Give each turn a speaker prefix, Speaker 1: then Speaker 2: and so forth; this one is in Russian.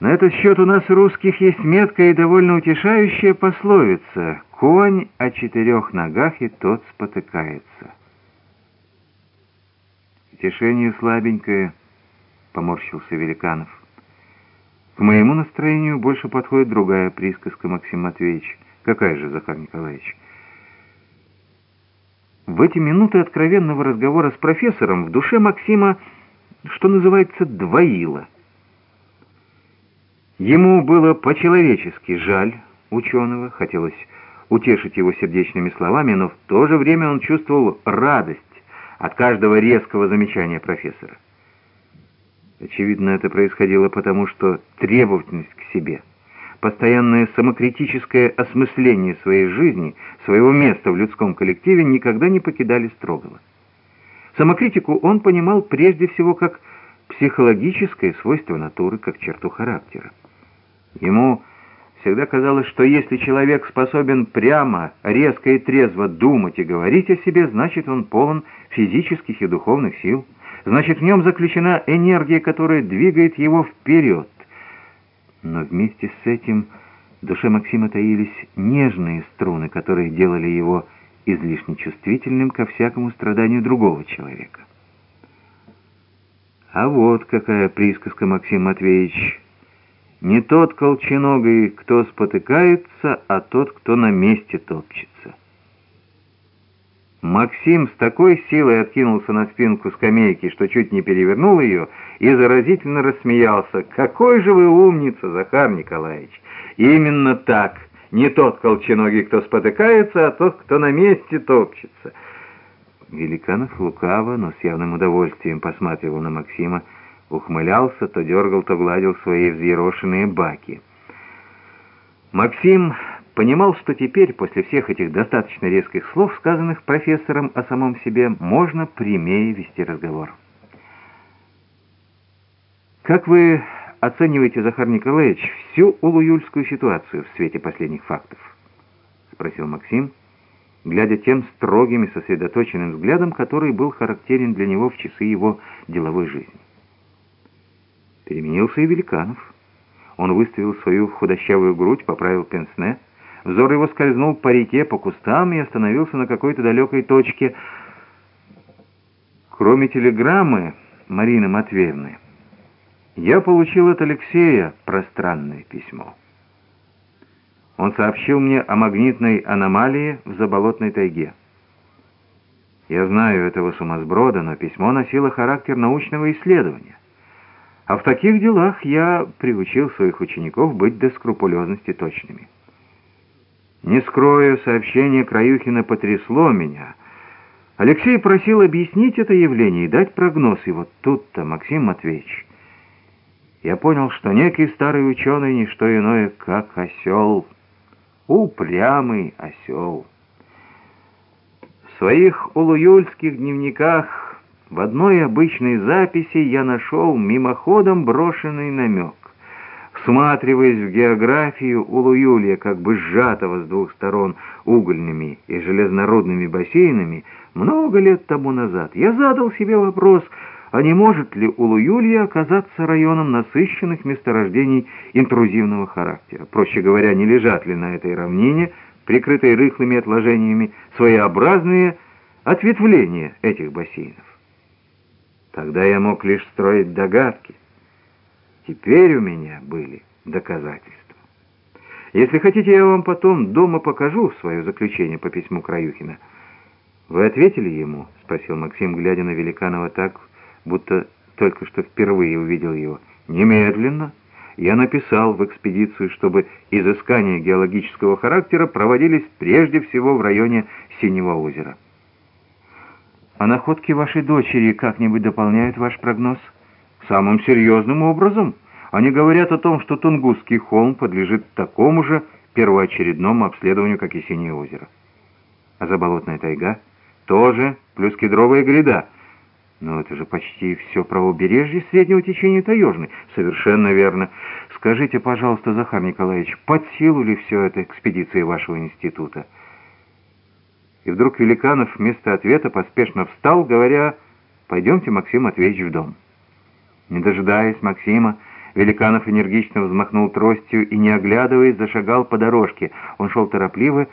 Speaker 1: На этот счет у нас, русских, есть меткая и довольно утешающая пословица «Конь о четырех ногах, и тот спотыкается». «Утешение слабенькое», — поморщился Великанов. «К моему настроению больше подходит другая присказка, Максим Матвеевич. Какая же, Захар Николаевич?» В эти минуты откровенного разговора с профессором в душе Максима, что называется, двоило. Ему было по-человечески жаль ученого, хотелось утешить его сердечными словами, но в то же время он чувствовал радость от каждого резкого замечания профессора. Очевидно, это происходило потому, что требовательность к себе – постоянное самокритическое осмысление своей жизни, своего места в людском коллективе никогда не покидали Строгова. Самокритику он понимал прежде всего как психологическое свойство натуры, как черту характера. Ему всегда казалось, что если человек способен прямо, резко и трезво думать и говорить о себе, значит он полон физических и духовных сил, значит в нем заключена энергия, которая двигает его вперед, но вместе с этим в душе Максима таились нежные струны, которые делали его излишне чувствительным ко всякому страданию другого человека. А вот какая присказка, Максим Матвеевич. Не тот колченогий, кто спотыкается, а тот, кто на месте топчется. Максим с такой силой откинулся на спинку скамейки, что чуть не перевернул ее, и заразительно рассмеялся. «Какой же вы умница, Захар Николаевич! Именно так! Не тот колченогий, кто спотыкается, а тот, кто на месте топчется!» Великанов лукаво, но с явным удовольствием посматривал на Максима, ухмылялся, то дергал, то гладил свои взъерошенные баки. Максим понимал, что теперь, после всех этих достаточно резких слов, сказанных профессором о самом себе, можно прямее вести разговор. «Как вы оцениваете, Захар Николаевич, всю улуюльскую ситуацию в свете последних фактов?» — спросил Максим, глядя тем строгим и сосредоточенным взглядом, который был характерен для него в часы его деловой жизни. Переменился и Великанов. Он выставил свою худощавую грудь, поправил пенсне — Взор его скользнул по реке, по кустам и остановился на какой-то далекой точке. Кроме телеграммы Марины Матвеевны, я получил от Алексея пространное письмо. Он сообщил мне о магнитной аномалии в заболотной тайге. Я знаю этого сумасброда, но письмо носило характер научного исследования. А в таких делах я приучил своих учеников быть до скрупулезности точными. Не скрою, сообщение Краюхина потрясло меня. Алексей просил объяснить это явление и дать прогноз, и вот тут-то, Максим Матвеевич, я понял, что некий старый ученый не что иное, как осел, упрямый осел. В своих улуюльских дневниках в одной обычной записи я нашел мимоходом брошенный намек. Всматриваясь в географию Улуюлья, как бы сжатого с двух сторон угольными и железнорудными бассейнами, много лет тому назад я задал себе вопрос, а не может ли Улуюлья оказаться районом насыщенных месторождений интрузивного характера? Проще говоря, не лежат ли на этой равнине, прикрытой рыхлыми отложениями, своеобразные ответвления этих бассейнов? Тогда я мог лишь строить догадки. Теперь у меня были доказательства. Если хотите, я вам потом дома покажу свое заключение по письму Краюхина. Вы ответили ему? Спросил Максим, глядя на Великанова так, будто только что впервые увидел его. Немедленно. Я написал в экспедицию, чтобы изыскания геологического характера проводились прежде всего в районе Синего озера. А находки вашей дочери как-нибудь дополняют ваш прогноз? Самым серьезным образом. Они говорят о том, что Тунгусский холм подлежит такому же первоочередному обследованию, как и Синее озеро. А заболотная тайга тоже, плюс кедровая гряда. Но это же почти все правобережье среднего течения Таежной. Совершенно верно. Скажите, пожалуйста, Захар Николаевич, под силу ли все это экспедиции вашего института? И вдруг Великанов вместо ответа поспешно встал, говоря, «Пойдемте, Максим Матвеевич, в дом». Не дожидаясь Максима, Великанов энергично взмахнул тростью и, не оглядываясь, зашагал по дорожке. Он шел торопливо,